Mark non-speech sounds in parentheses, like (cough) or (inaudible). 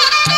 Yeah. (laughs)